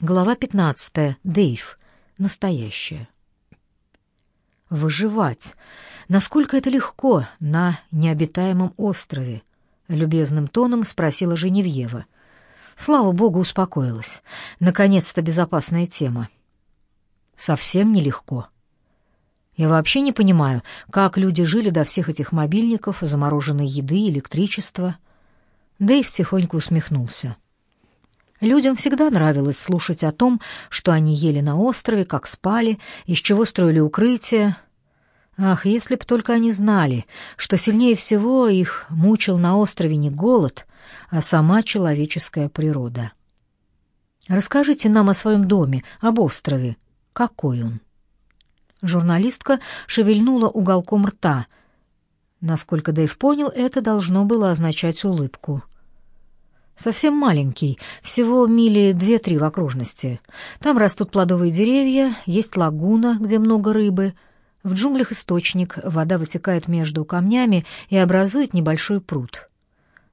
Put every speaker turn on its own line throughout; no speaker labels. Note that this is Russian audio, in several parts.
Глава 15. Дейв. Настоящее. Выживать. Насколько это легко на необитаемом острове? Любезным тоном спросила Женевьева. Слава богу, успокоилась. Наконец-то безопасная тема. Совсем нелегко. Я вообще не понимаю, как люди жили до всех этих мобильников, замороженной еды, электричества. Дэйв тихонько усмехнулся. Людям всегда нравилось слушать о том, что они ели на острове, как спали, из чего строили укрытия. Ах, если б только они знали, что сильнее всего их мучил на острове не голод, а сама человеческая природа. Расскажите нам о своем доме, об острове. Какой он? Журналистка шевельнула уголком рта. Насколько Дэйв понял, это должно было означать улыбку. — Совсем маленький, всего мили две-три в окружности. Там растут плодовые деревья, есть лагуна, где много рыбы. В джунглях источник, вода вытекает между камнями и образует небольшой пруд.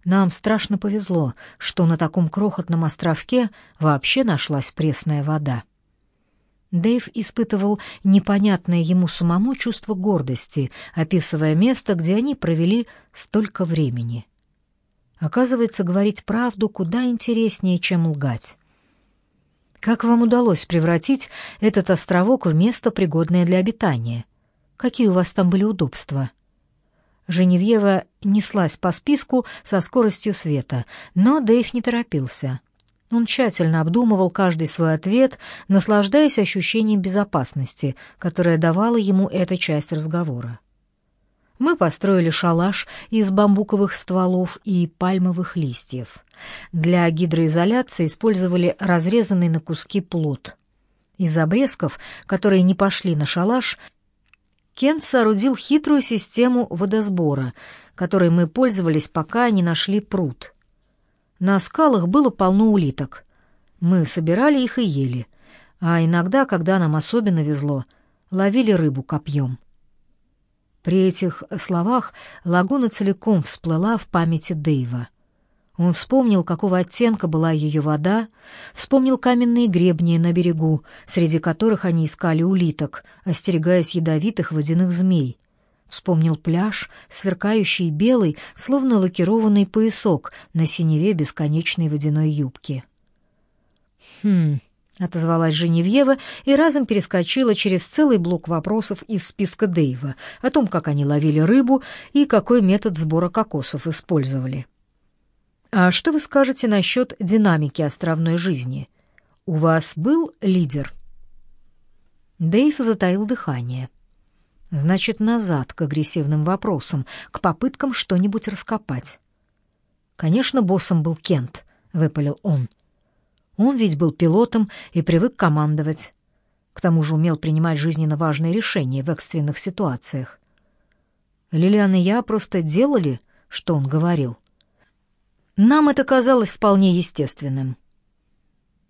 Нам страшно повезло, что на таком крохотном островке вообще нашлась пресная вода. Дэйв испытывал непонятное ему самому чувство гордости, описывая место, где они провели столько времени. Оказывается, говорить правду куда интереснее, чем лгать. Как вам удалось превратить этот островок в место, пригодное для обитания? Какие у вас там были удобства? Женевьева неслась по списку со скоростью света, но Дэйв не торопился. Он тщательно обдумывал каждый свой ответ, наслаждаясь ощущением безопасности, которое давала ему эта часть разговора. Мы построили шалаш из бамбуковых стволов и пальмовых листьев. Для гидроизоляции использовали разрезанный на куски плод. Из обрезков, которые не пошли на шалаш, Кент соорудил хитрую систему водосбора, которой мы пользовались, пока не нашли пруд. На скалах было полно улиток. Мы собирали их и ели, а иногда, когда нам особенно везло, ловили рыбу копьем. При этих словах лагуна целиком всплыла в памяти Дэйва. Он вспомнил, какого оттенка была ее вода, вспомнил каменные гребни на берегу, среди которых они искали улиток, остерегаясь ядовитых водяных змей. Вспомнил пляж, сверкающий белый, словно лакированный поясок на синеве бесконечной водяной юбки. «Хм, — отозвалась Женевьева и разом перескочила через целый блок вопросов из списка Дэйва о том, как они ловили рыбу и какой метод сбора кокосов использовали. «А что вы скажете насчет динамики островной жизни? У вас был лидер?» Дэйв затаил дыхание. «Значит, назад к агрессивным вопросам, к попыткам что-нибудь раскопать». «Конечно, боссом был Кент», — выпалил он. — он ведь был пилотом и привык командовать. К тому же умел принимать жизненно важные решения в экстренных ситуациях. Лилиан и я просто делали, что он говорил. Нам это казалось вполне естественным.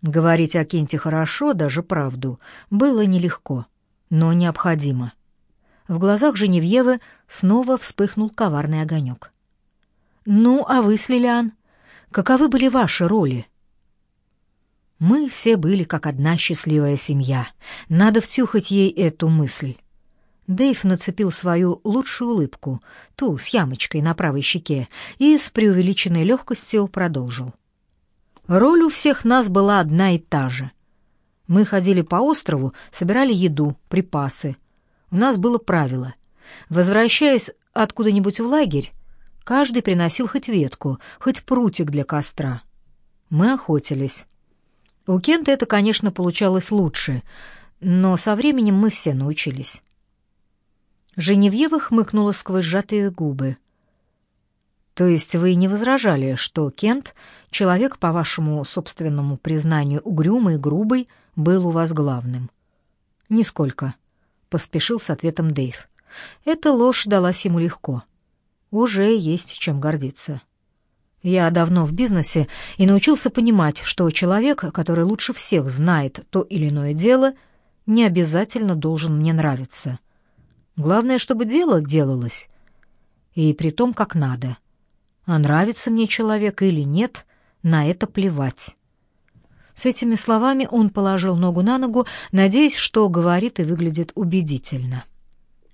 Говорить о Кенте хорошо, даже правду, было нелегко, но необходимо. В глазах Женевьевы снова вспыхнул коварный огонек. «Ну, а вы с Лилиан? Каковы были ваши роли?» Мы все были как одна счастливая семья. Надо втюхать ей эту мысль. Дэйв нацепил свою лучшую улыбку, ту с ямочкой на правой щеке, и с преувеличенной легкостью продолжил. Роль у всех нас была одна и та же. Мы ходили по острову, собирали еду, припасы. У нас было правило. Возвращаясь откуда-нибудь в лагерь, каждый приносил хоть ветку, хоть прутик для костра. Мы охотились. У Кента это, конечно, получалось лучше, но со временем мы все научились. Женевьева хмыкнула сквозь сжатые губы. То есть вы не возражали, что Кент, человек, по вашему собственному признанию, угрюмый грубый, был у вас главным? Нисколько, поспешил с ответом Дэйв. Эта ложь далась ему легко. Уже есть чем гордиться. Я давно в бизнесе и научился понимать, что человек, который лучше всех знает то или иное дело, не обязательно должен мне нравиться. Главное, чтобы дело делалось, и при том, как надо. А нравится мне человек или нет, на это плевать. С этими словами он положил ногу на ногу, надеясь, что говорит и выглядит убедительно.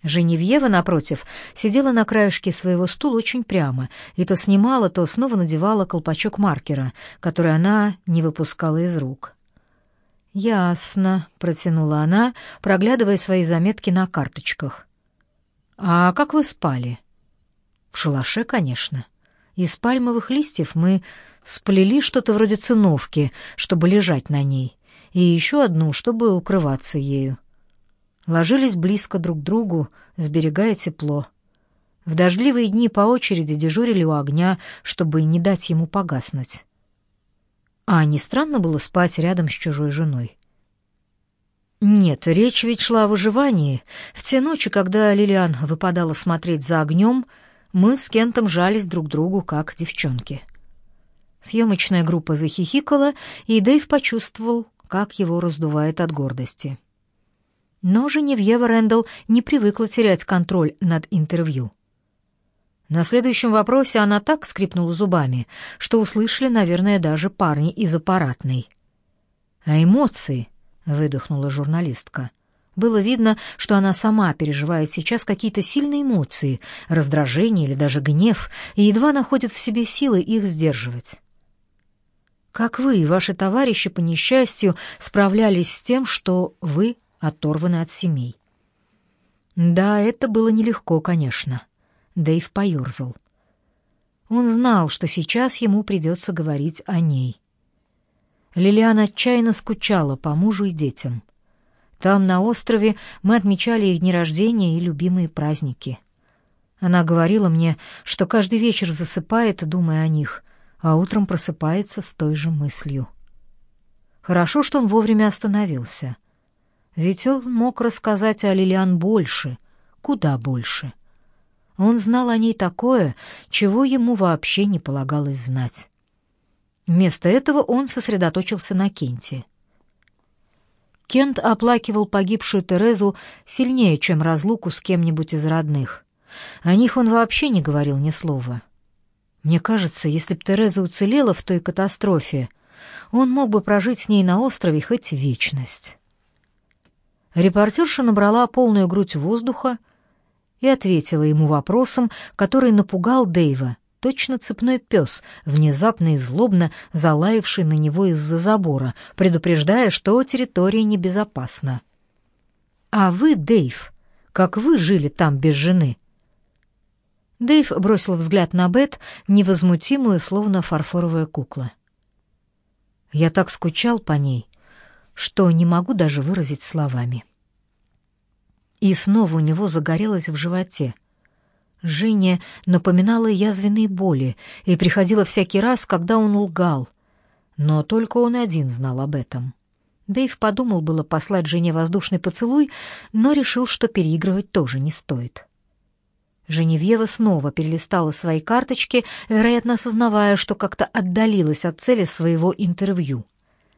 Женевьева, напротив, сидела на краешке своего стула очень прямо и то снимала, то снова надевала колпачок маркера, который она не выпускала из рук. «Ясно», — протянула она, проглядывая свои заметки на карточках. «А как вы спали?» «В шалаше, конечно. Из пальмовых листьев мы сплели что-то вроде циновки, чтобы лежать на ней, и еще одну, чтобы укрываться ею. Ложились близко друг к другу, сберегая тепло. В дождливые дни по очереди дежурили у огня, чтобы не дать ему погаснуть. А не странно было спать рядом с чужой женой? Нет, речь ведь шла о выживании. В те ночи, когда Лилиан выпадала смотреть за огнем, мы с Кентом жались друг другу, как девчонки. Съемочная группа захихикала, и Дэйв почувствовал, как его раздувает от гордости. Но Женевьева Рэндалл не привыкла терять контроль над интервью. На следующем вопросе она так скрипнула зубами, что услышали, наверное, даже парни из аппаратной. «А эмоции?» — выдохнула журналистка. Было видно, что она сама переживает сейчас какие-то сильные эмоции, раздражение или даже гнев, и едва находит в себе силы их сдерживать. Как вы и ваши товарищи по несчастью справлялись с тем, что вы оторваны от семей? Да, это было нелегко, конечно. Дэйв поерзал. Он знал, что сейчас ему придется говорить о ней. Лилиан отчаянно скучала по мужу и детям. Там, на острове, мы отмечали их дни рождения и любимые праздники. Она говорила мне, что каждый вечер засыпает, думая о них, а утром просыпается с той же мыслью. Хорошо, что он вовремя остановился. Ведь он мог рассказать о Лилиан больше, куда больше. Он знал о ней такое, чего ему вообще не полагалось знать. Вместо этого он сосредоточился на Кенте. Кент оплакивал погибшую Терезу сильнее, чем разлуку с кем-нибудь из родных. О них он вообще не говорил ни слова. Мне кажется, если б Тереза уцелела в той катастрофе, он мог бы прожить с ней на острове хоть вечность. Репортерша набрала полную грудь воздуха и ответила ему вопросом, который напугал Дэйва, точно цепной пес, внезапно и злобно залаявший на него из-за забора, предупреждая, что территория небезопасна. «А вы, Дэйв, как вы жили там без жены?» Дэйв бросил взгляд на Бет, невозмутимую, словно фарфоровая кукла. «Я так скучал по ней, что не могу даже выразить словами». И снова у него загорелось в животе. Женя напоминала язвенные боли и приходила всякий раз, когда он лгал. Но только он один знал об этом. Дэйв подумал было послать жене воздушный поцелуй, но решил, что переигрывать тоже не стоит. Женевьева снова перелистала свои карточки, вероятно, осознавая, что как-то отдалилась от цели своего интервью.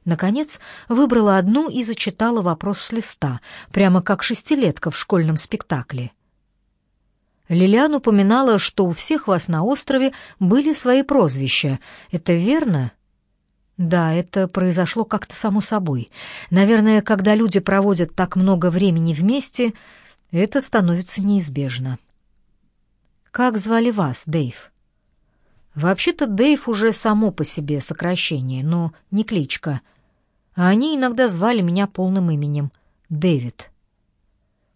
Наконец, выбрала одну и зачитала вопрос с листа, прямо как шестилетка в школьном спектакле. Лилиан упоминала, что у всех вас на острове были свои прозвища. Это верно? Да, это произошло как-то само собой. Наверное, когда люди проводят так много времени вместе, это становится неизбежно. Как звали вас, Дэйв? Вообще-то Дэйв уже само по себе сокращение, но не кличка. А они иногда звали меня полным именем — Дэвид.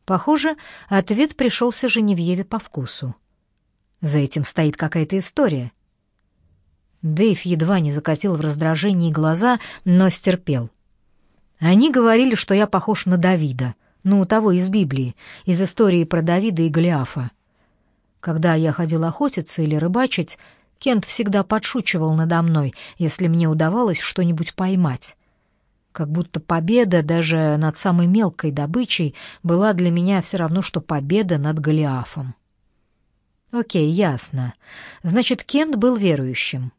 Похоже, ответ пришелся Женевьеве по вкусу. За этим стоит какая-то история. Дэйв едва не закатил в раздражении глаза, но стерпел. Они говорили, что я похож на Давида, ну, того из Библии, из истории про Давида и Голиафа. Когда я ходил охотиться или рыбачить, Кент всегда подшучивал надо мной, если мне удавалось что-нибудь поймать. Как будто победа даже над самой мелкой добычей была для меня все равно, что победа над Голиафом. Окей, ясно. Значит, Кент был верующим.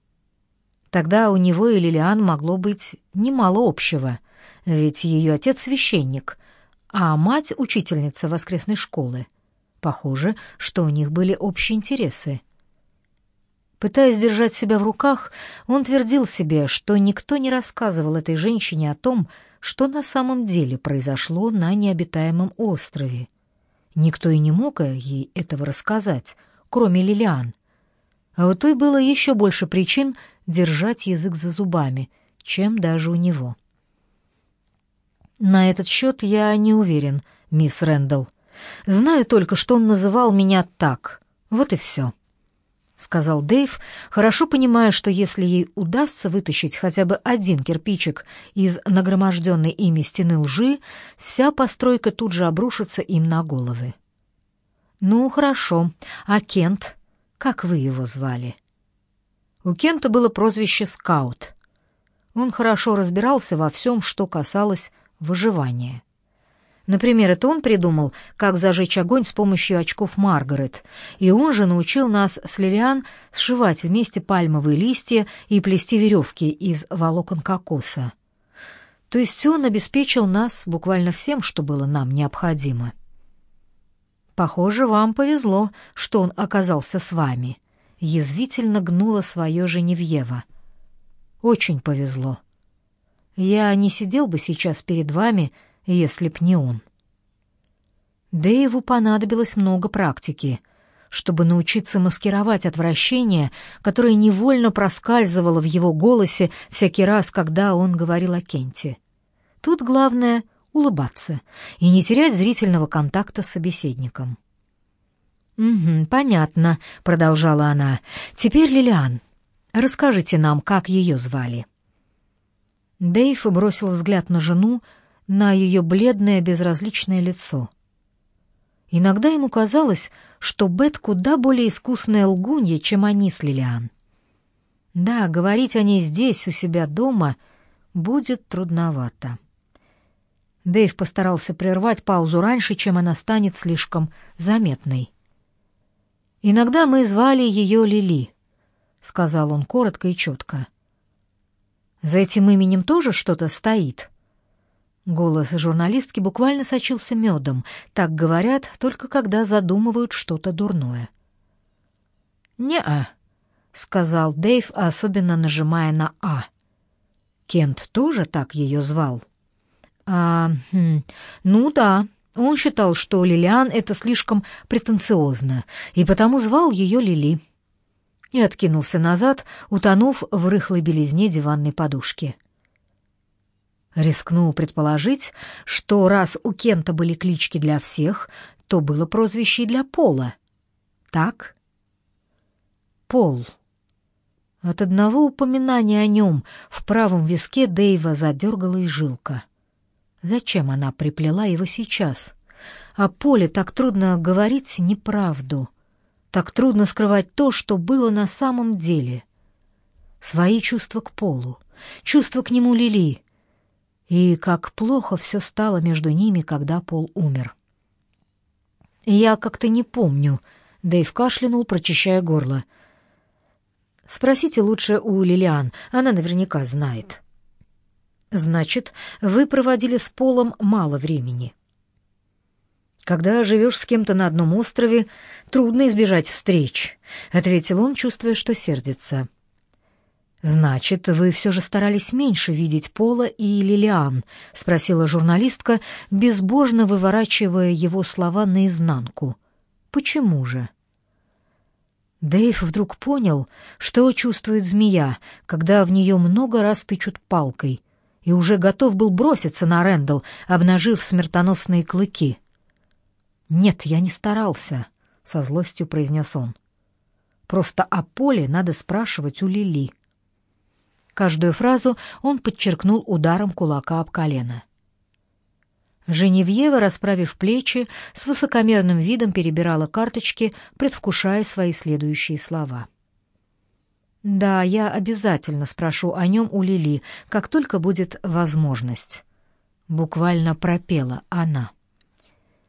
Тогда у него и Лилиан могло быть немало общего, ведь ее отец священник, а мать учительница воскресной школы — Похоже, что у них были общие интересы. Пытаясь держать себя в руках, он твердил себе, что никто не рассказывал этой женщине о том, что на самом деле произошло на необитаемом острове. Никто и не мог ей этого рассказать, кроме Лилиан. А у той было еще больше причин держать язык за зубами, чем даже у него. На этот счет я не уверен, мисс Рэндалл. Знаю только, что он называл меня так. Вот и все. — сказал Дэйв, хорошо понимая, что если ей удастся вытащить хотя бы один кирпичик из нагроможденной ими стены лжи, вся постройка тут же обрушится им на головы. «Ну, хорошо. А Кент? Как вы его звали?» У Кента было прозвище «Скаут». Он хорошо разбирался во всем, что касалось выживания. Например, это он придумал, как зажечь огонь с помощью очков Маргарет, и он же научил нас с Лилиан сшивать вместе пальмовые листья и плести веревки из волокон кокоса. То есть он обеспечил нас буквально всем, что было нам необходимо. Похоже, вам повезло, что он оказался с вами. Язвительно гнула свое Женевьева. Очень повезло. Я не сидел бы сейчас перед вами, — если б не он. Дэйву понадобилось много практики, чтобы научиться маскировать отвращение, которое невольно проскальзывало в его голосе всякий раз, когда он говорил о Кенте. Тут главное — улыбаться и не терять зрительного контакта с собеседником. «Угу, понятно», — продолжала она. «Теперь, Лилиан, расскажите нам, как ее звали». Дэйв бросил взгляд на жену, на ее бледное безразличное лицо. Иногда ему казалось, что Бет куда более искусная лгунья, чем они с Лилиан. Да, говорить о ней здесь, у себя дома, будет трудновато. Дэйв постарался прервать паузу раньше, чем она станет слишком заметной. «Иногда мы звали ее Лили», — сказал он коротко и четко. «За этим именем тоже что-то стоит?» Голос журналистки буквально сочился медом. Так говорят, только когда задумывают что-то дурное. «Не-а», — сказал Дэйв, особенно нажимая на «а». Кент тоже так ее звал? «А, хм, ну да». Он считал, что Лилиан — это слишком претенциозно, и потому звал ее Лили. И откинулся назад, утонув в рыхлой белизне диванной подушки. — Рискну предположить, что раз у Кента были клички для всех, то было прозвище и для Пола. Так? Пол. От одного упоминания о нем в правом виске Дэйва задергала и жилка. Зачем она приплела его сейчас? О Поле так трудно говорить неправду. Так трудно скрывать то, что было на самом деле. Свои чувства к Полу, чувства к нему Лили — и как плохо все стало между ними, когда Пол умер. «Я как-то не помню», — Дэйв кашлянул, прочищая горло. «Спросите лучше у Лилиан, она наверняка знает». «Значит, вы проводили с Полом мало времени». «Когда живешь с кем-то на одном острове, трудно избежать встреч», — ответил он, чувствуя, что сердится. «Значит, вы все же старались меньше видеть Пола и Лилиан?» — спросила журналистка, безбожно выворачивая его слова наизнанку. «Почему же?» Дэйв вдруг понял, что чувствует змея, когда в нее много раз тычут палкой, и уже готов был броситься на Рэндалл, обнажив смертоносные клыки. «Нет, я не старался», — со злостью произнес он. «Просто о Поле надо спрашивать у Лили». Каждую фразу он подчеркнул ударом кулака об колено. Женевьева, расправив плечи, с высокомерным видом перебирала карточки, предвкушая свои следующие слова. «Да, я обязательно спрошу о нем у Лили, как только будет возможность», — буквально пропела она.